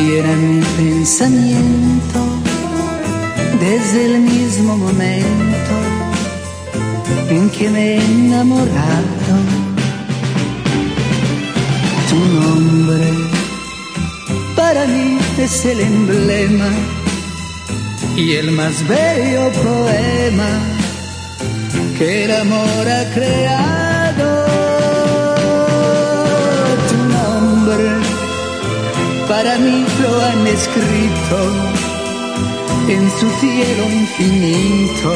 era mi pensamiento desde el mismo momento en que me he enamorado. Tu nombre para mí es el emblema y el más bello poema que el amor ha creado. Para mí lo han escrito en su cielo infinito,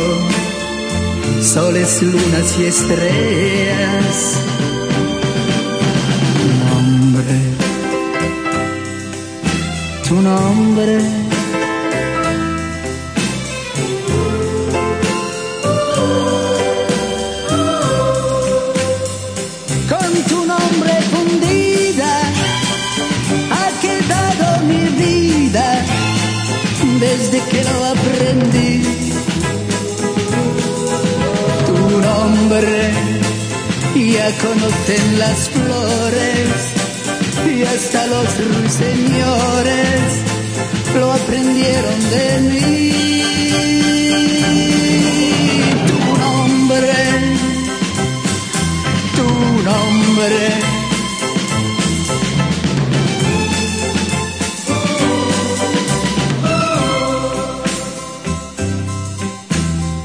soles, lunas y estrellas. Tu nombre, tu nombre. Desde que lo aprendí. Tu nombre ya conocen las flores y hasta los ruiseñores lo aprendieron de mí. Tu nombre, tu nombre.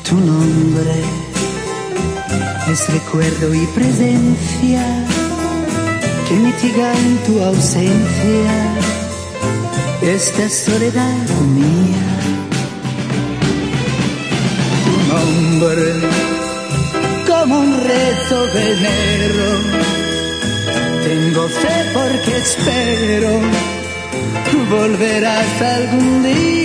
Tu nombre es recuerdo y presencia que mitiga en tu ausencia esta soledad mía. Tu nombre como un reto venero. Tengo fe porque espero volverás algún día.